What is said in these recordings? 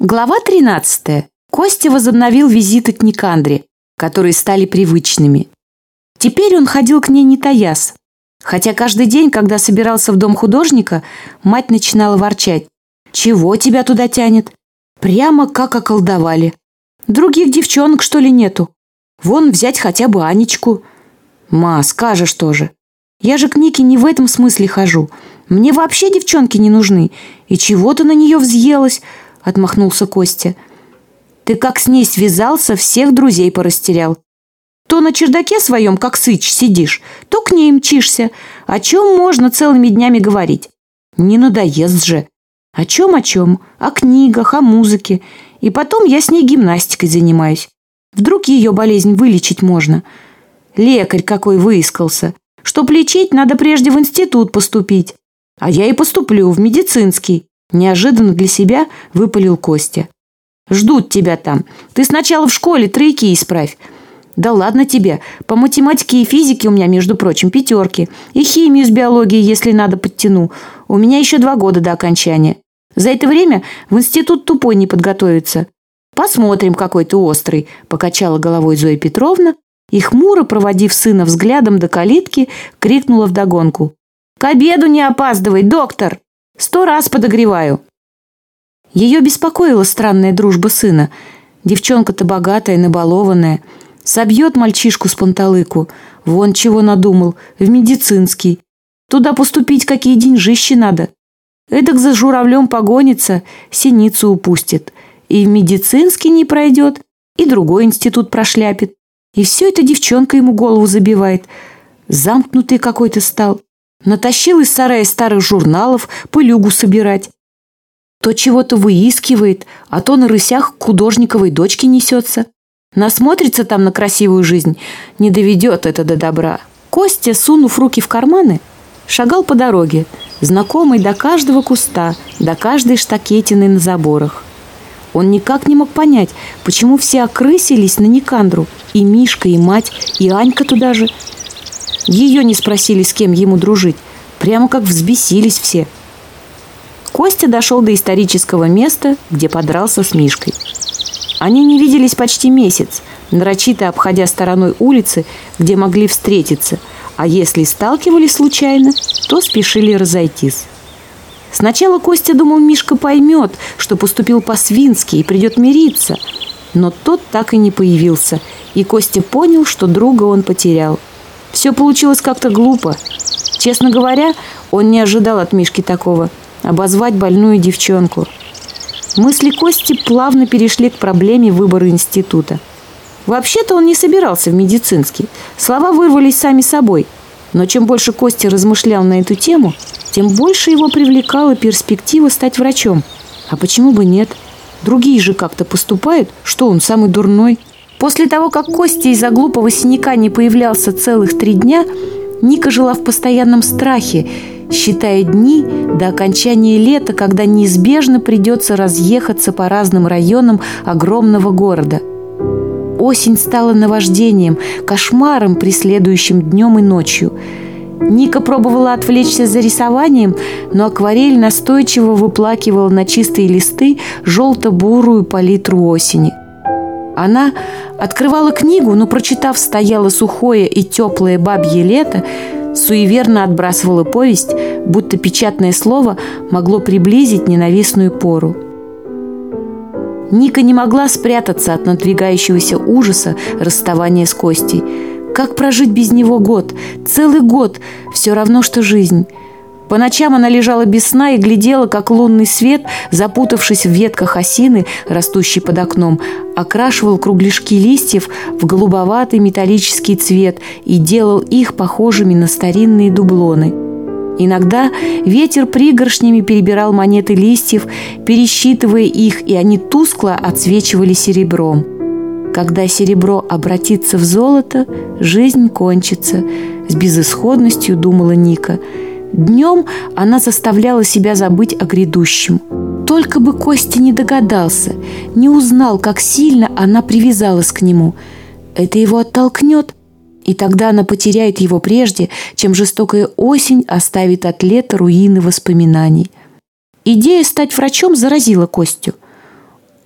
Глава 13. Костя возобновил визиты к Никандре, которые стали привычными. Теперь он ходил к ней не таясь. Хотя каждый день, когда собирался в дом художника, мать начинала ворчать. «Чего тебя туда тянет? Прямо как околдовали. Других девчонок, что ли, нету? Вон взять хотя бы Анечку». «Ма, скажешь тоже. Я же к Нике не в этом смысле хожу. Мне вообще девчонки не нужны. И чего ты на нее взъелась?» – отмахнулся Костя. «Ты как с ней связался, всех друзей порастерял. То на чердаке своем, как сыч, сидишь, то к ней мчишься. О чем можно целыми днями говорить? Не надоест же. О чем, о чем? О книгах, о музыке. И потом я с ней гимнастикой занимаюсь. Вдруг ее болезнь вылечить можно. Лекарь какой выискался. Чтоб лечить, надо прежде в институт поступить. А я и поступлю в медицинский. Неожиданно для себя выпалил Костя. «Ждут тебя там. Ты сначала в школе тройки исправь». «Да ладно тебе. По математике и физике у меня, между прочим, пятерки. И химию с биологией, если надо, подтяну. У меня еще два года до окончания. За это время в институт тупой не подготовится». «Посмотрим, какой ты острый», – покачала головой Зоя Петровна и, хмуро проводив сына взглядом до калитки, крикнула вдогонку. «К обеду не опаздывай, доктор!» Сто раз подогреваю». Ее беспокоила странная дружба сына. Девчонка-то богатая, набалованная. Собьет мальчишку с панталыку. Вон чего надумал, в медицинский. Туда поступить какие деньжищи надо. Эдак за журавлем погонится, синицу упустит. И в медицинский не пройдет, и другой институт прошляпит. И все это девчонка ему голову забивает. Замкнутый какой-то стал. Натащил из сарая старых журналов пылюгу собирать. То чего-то выискивает, а то на рысях к художниковой дочке несется. Насмотрится там на красивую жизнь, не доведет это до добра. Костя, сунув руки в карманы, шагал по дороге, знакомый до каждого куста, до каждой штакетины на заборах. Он никак не мог понять, почему все окрысились на Никандру. И Мишка, и мать, и Анька туда же. Ее не спросили, с кем ему дружить. Прямо как взбесились все. Костя дошел до исторического места, где подрался с Мишкой. Они не виделись почти месяц, нарочито обходя стороной улицы, где могли встретиться, а если сталкивались случайно, то спешили разойтись. Сначала Костя думал, Мишка поймет, что поступил по-свински и придет мириться. Но тот так и не появился, и Костя понял, что друга он потерял. Все получилось как-то глупо. Честно говоря, он не ожидал от Мишки такого – обозвать больную девчонку. Мысли Кости плавно перешли к проблеме выбора института. Вообще-то он не собирался в медицинский. Слова вырвались сами собой. Но чем больше Костя размышлял на эту тему, тем больше его привлекала перспектива стать врачом. А почему бы нет? Другие же как-то поступают, что он самый дурной. После того, как Костя из-за глупого синяка не появлялся целых три дня, Ника жила в постоянном страхе, считая дни до окончания лета, когда неизбежно придется разъехаться по разным районам огромного города. Осень стала наваждением, кошмаром, преследующим днем и ночью. Ника пробовала отвлечься за рисованием, но акварель настойчиво выплакивала на чистые листы желто-бурую палитру осени – она открывала книгу, но, прочитав «Стояло сухое и теплое бабье лето», суеверно отбрасывала повесть, будто печатное слово могло приблизить ненавистную пору. Ника не могла спрятаться от надвигающегося ужаса расставания с Костей. Как прожить без него год? Целый год. Все равно, что жизнь. По ночам она лежала без сна и глядела, как лунный свет, запутавшись в ветках осины, растущей под окном, окрашивал кругляшки листьев в голубоватый металлический цвет и делал их похожими на старинные дублоны. Иногда ветер пригоршнями перебирал монеты листьев, пересчитывая их, и они тускло отсвечивали серебром. Когда серебро обратится в золото, жизнь кончится, с безысходностью думала Ника – Днем она заставляла себя забыть о грядущем. Только бы Костя не догадался, не узнал, как сильно она привязалась к нему. Это его оттолкнет, и тогда она потеряет его прежде, чем жестокая осень оставит от лета руины воспоминаний. Идея стать врачом заразила Костю –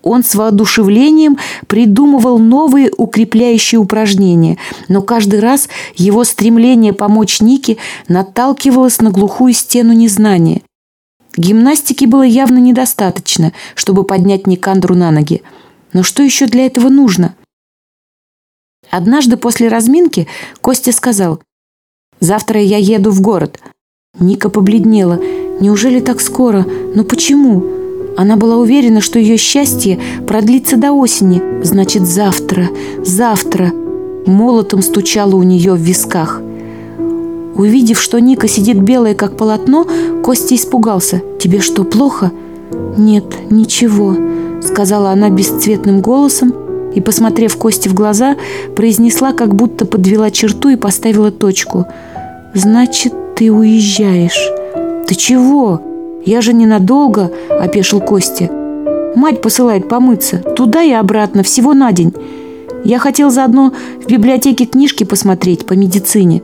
он с воодушевлением придумывал новые укрепляющие упражнения, но каждый раз его стремление помочь Нике наталкивалось на глухую стену незнания. Гимнастики было явно недостаточно, чтобы поднять Никандру на ноги. Но что еще для этого нужно? Однажды после разминки Костя сказал «Завтра я еду в город». Ника побледнела. «Неужели так скоро? Но почему?» Она была уверена, что ее счастье продлится до осени, значит, завтра, завтра. Молотом стучало у нее в висках. Увидев, что Ника сидит белая, как полотно, Костя испугался. «Тебе что, плохо?» «Нет, ничего», — сказала она бесцветным голосом и, посмотрев Косте в глаза, произнесла, как будто подвела черту и поставила точку. «Значит, ты уезжаешь». «Ты чего?» «Я же ненадолго», – опешил Костя. «Мать посылает помыться. Туда и обратно, всего на день. Я хотел заодно в библиотеке книжки посмотреть по медицине».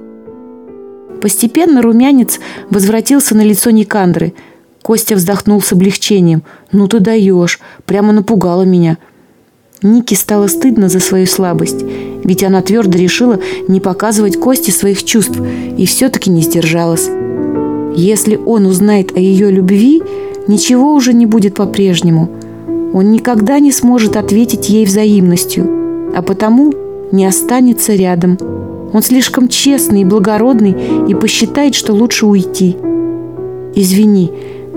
Постепенно румянец возвратился на лицо Никандры. Костя вздохнул с облегчением. «Ну ты даешь! Прямо напугала меня!» Нике стало стыдно за свою слабость, ведь она твердо решила не показывать Косте своих чувств и все-таки не сдержалась. Если он узнает о ее любви, ничего уже не будет по-прежнему. Он никогда не сможет ответить ей взаимностью, а потому не останется рядом. Он слишком честный и благородный и посчитает, что лучше уйти. «Извини,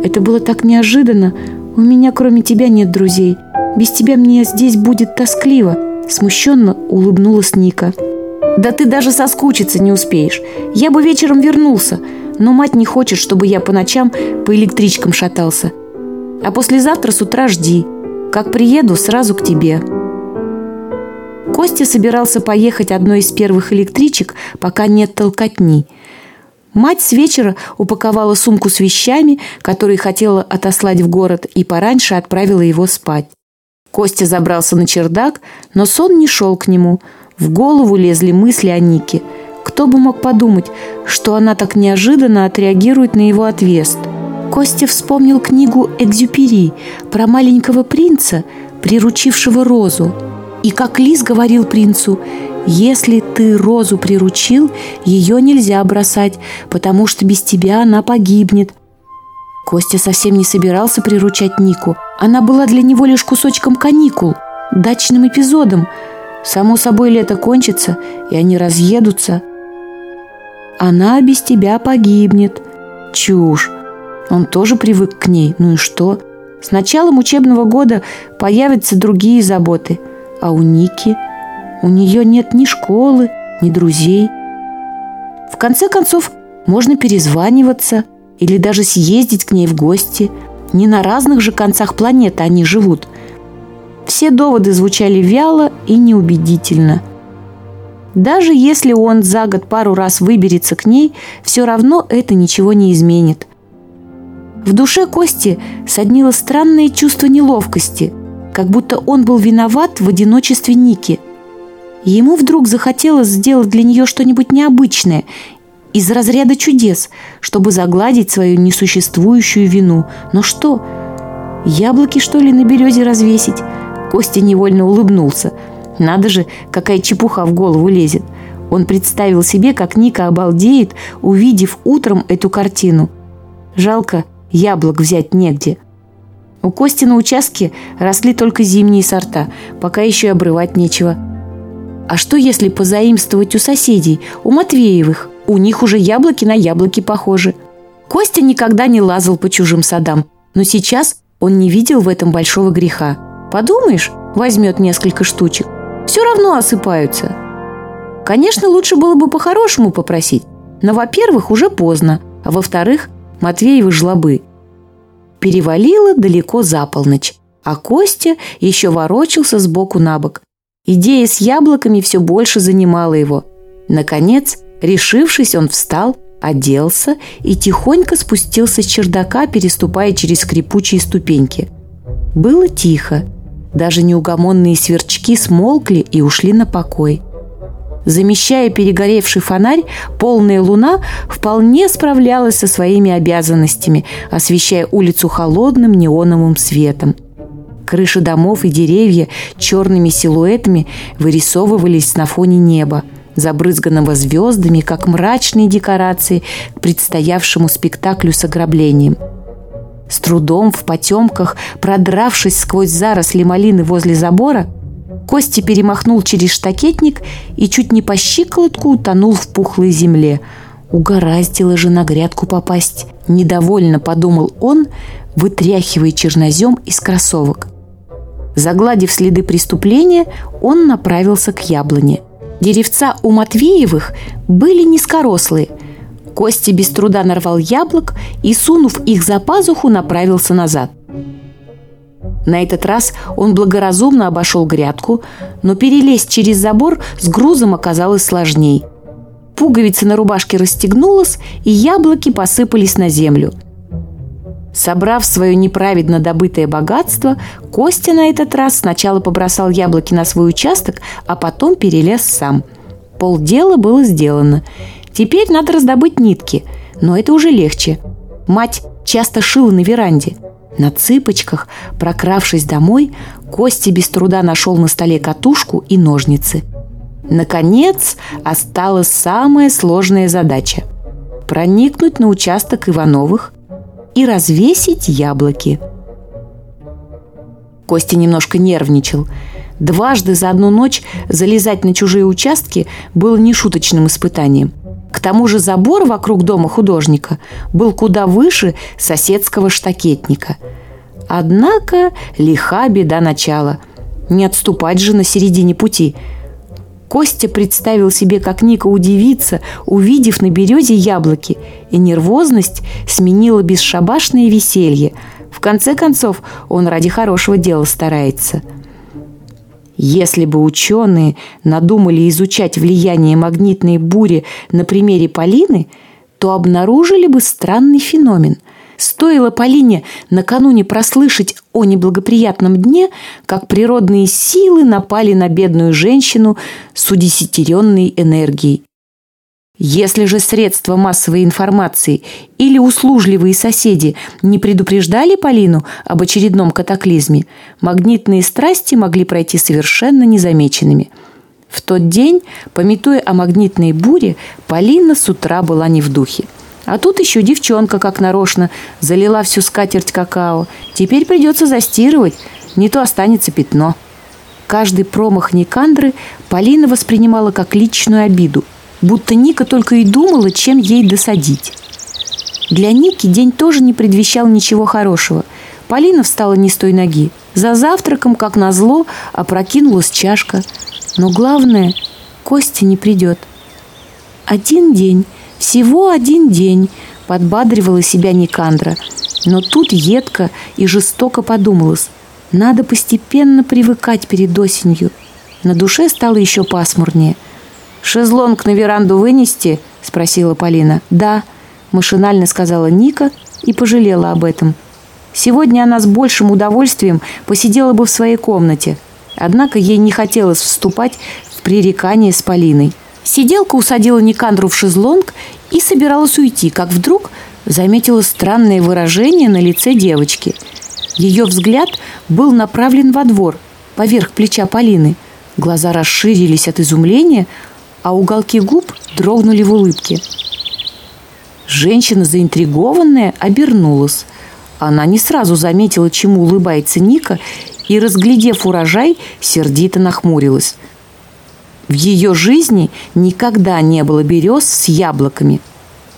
это было так неожиданно. У меня кроме тебя нет друзей. Без тебя мне здесь будет тоскливо», – смущенно улыбнулась Ника. «Да ты даже соскучиться не успеешь. Я бы вечером вернулся», но мать не хочет, чтобы я по ночам по электричкам шатался. А послезавтра с утра жди. Как приеду, сразу к тебе». Костя собирался поехать одной из первых электричек, пока нет толкотни. Мать с вечера упаковала сумку с вещами, которые хотела отослать в город, и пораньше отправила его спать. Костя забрался на чердак, но сон не шел к нему. В голову лезли мысли о Нике – кто бы мог подумать, что она так неожиданно отреагирует на его отъезд? Костя вспомнил книгу «Экзюпери» про маленького принца, приручившего розу. И как Лис говорил принцу, «Если ты розу приручил, ее нельзя бросать, потому что без тебя она погибнет». Костя совсем не собирался приручать Нику. Она была для него лишь кусочком каникул, дачным эпизодом. Само собой лето кончится, и они разъедутся – она без тебя погибнет. Чушь. Он тоже привык к ней. Ну и что? С началом учебного года появятся другие заботы. А у Ники? У нее нет ни школы, ни друзей. В конце концов, можно перезваниваться или даже съездить к ней в гости. Не на разных же концах планеты они живут. Все доводы звучали вяло и неубедительно – даже если он за год пару раз выберется к ней, все равно это ничего не изменит. В душе Кости соднило странное чувство неловкости, как будто он был виноват в одиночестве Ники. Ему вдруг захотелось сделать для нее что-нибудь необычное, из разряда чудес, чтобы загладить свою несуществующую вину. Но что, яблоки, что ли, на березе развесить? Костя невольно улыбнулся – надо же, какая чепуха в голову лезет. Он представил себе, как Ника обалдеет, увидев утром эту картину. Жалко, яблок взять негде. У Кости на участке росли только зимние сорта, пока еще и обрывать нечего. А что, если позаимствовать у соседей, у Матвеевых? У них уже яблоки на яблоки похожи. Костя никогда не лазал по чужим садам, но сейчас он не видел в этом большого греха. Подумаешь, возьмет несколько штучек все равно осыпаются. Конечно, лучше было бы по-хорошему попросить, но, во-первых, уже поздно, а во-вторых, Матвеевы жлобы. Перевалило далеко за полночь, а Костя еще ворочался сбоку на бок. Идея с яблоками все больше занимала его. Наконец, решившись, он встал, оделся и тихонько спустился с чердака, переступая через скрипучие ступеньки. Было тихо. Даже неугомонные сверчки смолкли и ушли на покой. Замещая перегоревший фонарь, полная луна вполне справлялась со своими обязанностями, освещая улицу холодным неоновым светом. Крыши домов и деревья черными силуэтами вырисовывались на фоне неба, забрызганного звездами, как мрачные декорации к предстоявшему спектаклю с ограблением – с трудом в потемках, продравшись сквозь заросли малины возле забора, Костя перемахнул через штакетник и чуть не по щиколотку утонул в пухлой земле. Угораздило же на грядку попасть. Недовольно подумал он, вытряхивая чернозем из кроссовок. Загладив следы преступления, он направился к яблоне. Деревца у Матвеевых были низкорослые – Костя без труда нарвал яблок и, сунув их за пазуху, направился назад. На этот раз он благоразумно обошел грядку, но перелезть через забор с грузом оказалось сложней. Пуговица на рубашке расстегнулась, и яблоки посыпались на землю. Собрав свое неправедно добытое богатство, Костя на этот раз сначала побросал яблоки на свой участок, а потом перелез сам. Полдела было сделано – Теперь надо раздобыть нитки, но это уже легче. Мать часто шила на веранде. На цыпочках, прокравшись домой, Костя без труда нашел на столе катушку и ножницы. Наконец, осталась самая сложная задача – проникнуть на участок Ивановых и развесить яблоки. Костя немножко нервничал. Дважды за одну ночь залезать на чужие участки было нешуточным испытанием. К тому же забор вокруг дома художника был куда выше соседского штакетника. Однако лиха беда начала. Не отступать же на середине пути. Костя представил себе, как Ника удивится, увидев на березе яблоки, и нервозность сменила бесшабашное веселье. В конце концов, он ради хорошего дела старается – если бы ученые надумали изучать влияние магнитной бури на примере Полины, то обнаружили бы странный феномен. Стоило Полине накануне прослышать о неблагоприятном дне, как природные силы напали на бедную женщину с удесятеренной энергией. Если же средства массовой информации или услужливые соседи не предупреждали Полину об очередном катаклизме, магнитные страсти могли пройти совершенно незамеченными. В тот день, пометуя о магнитной буре, Полина с утра была не в духе. А тут еще девчонка, как нарочно, залила всю скатерть какао. Теперь придется застирывать, не то останется пятно. Каждый промах Никандры Полина воспринимала как личную обиду – будто Ника только и думала, чем ей досадить. Для Ники день тоже не предвещал ничего хорошего. Полина встала не с той ноги. За завтраком, как назло, опрокинулась чашка. Но главное, Костя не придет. «Один день, всего один день», – подбадривала себя Никандра. Но тут едко и жестоко подумалось. Надо постепенно привыкать перед осенью. На душе стало еще пасмурнее – «Шезлонг на веранду вынести?» – спросила Полина. «Да», – машинально сказала Ника и пожалела об этом. Сегодня она с большим удовольствием посидела бы в своей комнате. Однако ей не хотелось вступать в пререкание с Полиной. Сиделка усадила Никандру в шезлонг и собиралась уйти, как вдруг заметила странное выражение на лице девочки. Ее взгляд был направлен во двор, поверх плеча Полины. Глаза расширились от изумления, а уголки губ дрогнули в улыбке. Женщина, заинтригованная, обернулась. Она не сразу заметила, чему улыбается Ника, и, разглядев урожай, сердито нахмурилась. В ее жизни никогда не было берез с яблоками.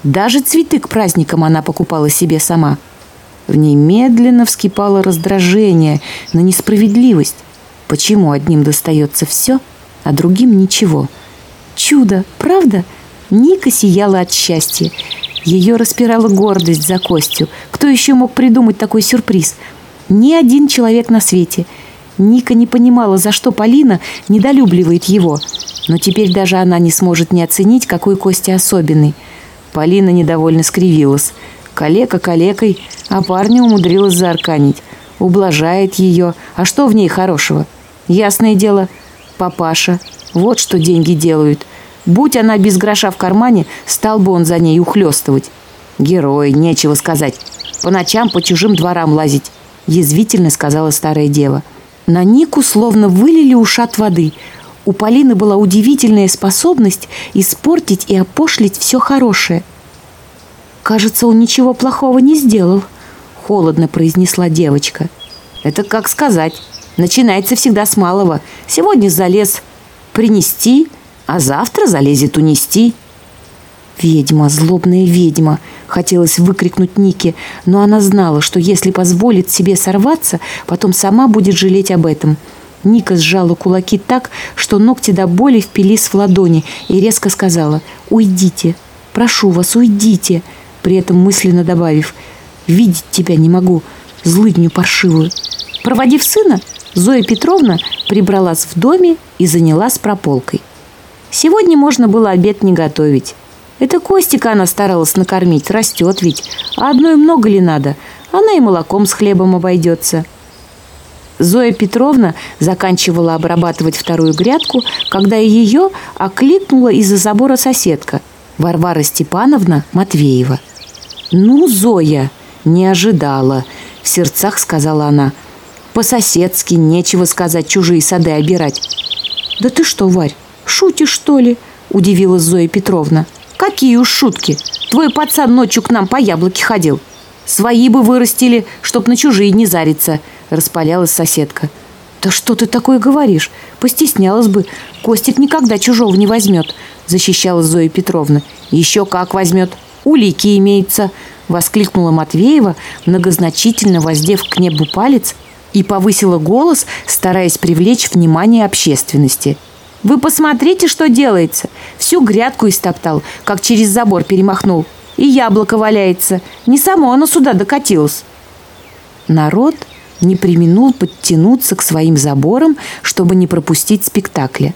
Даже цветы к праздникам она покупала себе сама. В ней медленно вскипало раздражение на несправедливость. Почему одним достается все, а другим ничего – Чудо, правда? Ника сияла от счастья. Ее распирала гордость за Костю. Кто еще мог придумать такой сюрприз? Ни один человек на свете. Ника не понимала, за что Полина недолюбливает его. Но теперь даже она не сможет не оценить, какой Костя особенный. Полина недовольно скривилась. Калека калекой, а парня умудрилась заарканить. Ублажает ее. А что в ней хорошего? Ясное дело, папаша – вот что деньги делают. Будь она без гроша в кармане, стал бы он за ней ухлёстывать. Герой, нечего сказать. По ночам по чужим дворам лазить, язвительно сказала старая дева. На Нику словно вылили ушат воды. У Полины была удивительная способность испортить и опошлить все хорошее. «Кажется, он ничего плохого не сделал», — холодно произнесла девочка. «Это как сказать. Начинается всегда с малого. Сегодня залез принести, а завтра залезет унести. «Ведьма, злобная ведьма!» — хотелось выкрикнуть Нике, но она знала, что если позволит себе сорваться, потом сама будет жалеть об этом. Ника сжала кулаки так, что ногти до боли впились в ладони и резко сказала «Уйдите! Прошу вас, уйдите!» при этом мысленно добавив «Видеть тебя не могу, злыдню паршивую». Проводив сына, Зоя Петровна прибралась в доме и занялась прополкой. Сегодня можно было обед не готовить. Это Костика она старалась накормить, растет ведь. А одной много ли надо? Она и молоком с хлебом обойдется. Зоя Петровна заканчивала обрабатывать вторую грядку, когда ее окликнула из-за забора соседка, Варвара Степановна Матвеева. «Ну, Зоя!» «Не ожидала», — в сердцах сказала она. По-соседски, нечего сказать, чужие сады обирать. «Да ты что, Варь, шутишь, что ли?» – удивилась Зоя Петровна. «Какие уж шутки! Твой пацан ночью к нам по яблоке ходил. Свои бы вырастили, чтоб на чужие не зариться», – распалялась соседка. «Да что ты такое говоришь? Постеснялась бы. Костик никогда чужого не возьмет», – защищала Зоя Петровна. «Еще как возьмет. Улики имеются», – воскликнула Матвеева, многозначительно воздев к небу палец и повысила голос, стараясь привлечь внимание общественности. «Вы посмотрите, что делается! Всю грядку истоптал, как через забор перемахнул. И яблоко валяется. Не само оно сюда докатилось». Народ не применул подтянуться к своим заборам, чтобы не пропустить спектакля.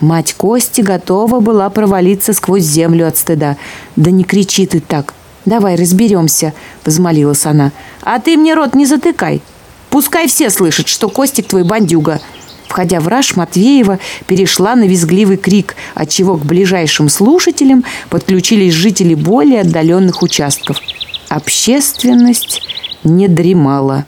Мать Кости готова была провалиться сквозь землю от стыда. «Да не кричи ты так! Давай разберемся!» – взмолилась она. «А ты мне рот не затыкай!» Пускай все слышат, что Костик твой бандюга. Входя в раж, Матвеева перешла на визгливый крик, отчего к ближайшим слушателям подключились жители более отдаленных участков. Общественность не дремала.